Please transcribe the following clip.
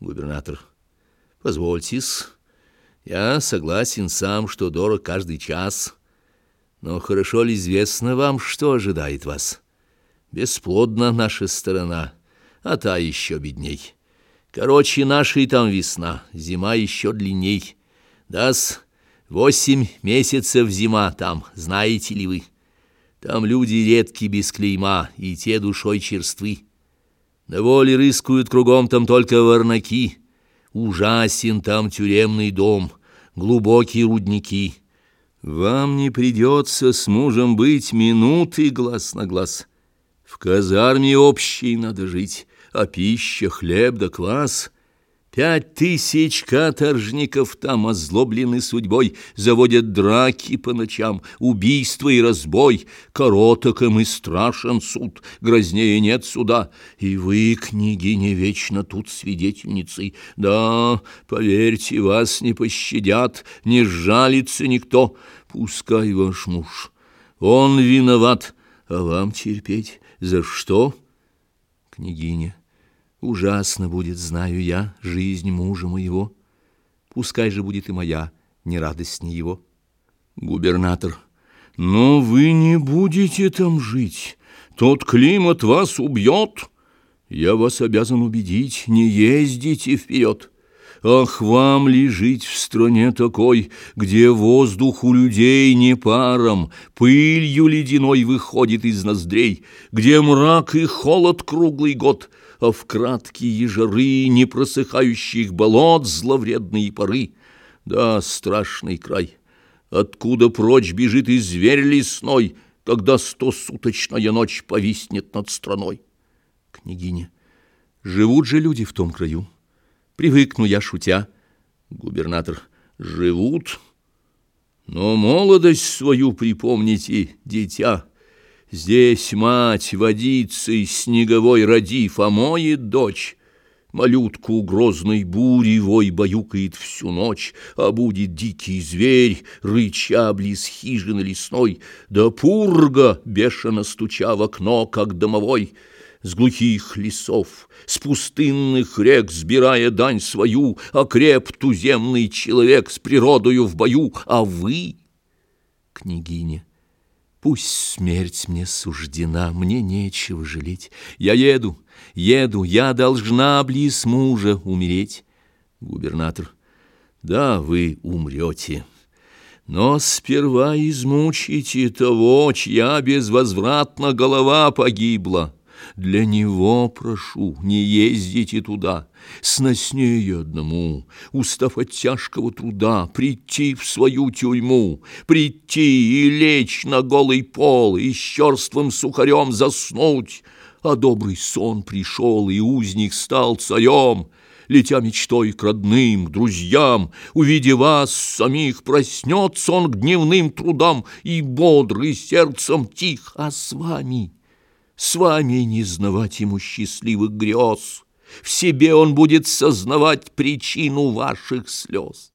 Губернатор. Позвольтесь, я согласен сам, что дорог каждый час. Но хорошо ли известно вам, что ожидает вас? Бесплодна наша сторона, а та еще бедней. Короче, нашей там весна, зима еще длинней. Дас восемь месяцев зима там, знаете ли вы? Там люди редки без клейма, и те душой черствы. На воле рыскают кругом там только ворнаки. Ужасен там тюремный дом, глубокие рудники. Вам не придется с мужем быть минуты глаз на глаз. В казарме общей надо жить, а пища, хлеб да квас — Пять тысяч каторжников там озлоблены судьбой, Заводят драки по ночам, убийство и разбой. Короток им и страшен суд, грознее нет суда. И вы, княгиня, вечно тут свидетельницей. Да, поверьте, вас не пощадят, не жалится никто. Пускай ваш муж, он виноват, а вам терпеть за что? Княгиня. Ужасно будет, знаю я, жизнь мужа моего. Пускай же будет и моя, не радостнее его. Губернатор. Но вы не будете там жить. Тот климат вас убьет. Я вас обязан убедить, не ездите вперед. Ах, вам ли жить в стране такой, где воздух у людей не паром, пылью ледяной выходит из ноздрей, где мрак и холод круглый год, а в краткие жары непросыхающих болот зловредные поры. Да, страшный край, откуда прочь бежит и зверь лесной, когда стосуточная ночь повиснет над страной. Княгиня, живут же люди в том краю. Привыкну я, шутя. Губернатор. Живут. Но молодость свою припомните, дитя. Здесь мать водицей снеговой родив, а моет дочь. Малютку грозной бури вой баюкает всю ночь, А будет дикий зверь, рыча близ хижины лесной, Да пурга, бешено стуча в окно, как домовой — с глухих лесов, с пустынных рек, сбирая дань свою, окреп туземный человек с природою в бою, а вы, княгиня, пусть смерть мне суждена, мне нечего жалеть. Я еду, еду, я должна близ мужа умереть. Губернатор, да, вы умрете. Но сперва измучите того, чья безвозвратно голова погибла. Для него прошу, не ездите туда, Сноснее одному, устав от тяжкого труда, Прийти в свою тюрьму, прийти и лечь на голый пол, И с черствым сухарем заснуть. А добрый сон пришел, и узник стал царем, Летя мечтой к родным, к друзьям, Увидя вас самих, проснется он к дневным трудам И бодрый сердцем тих, а с вами — с вами не знавать ему счастливых грез, В себе он будет сознавать причину ваших слез.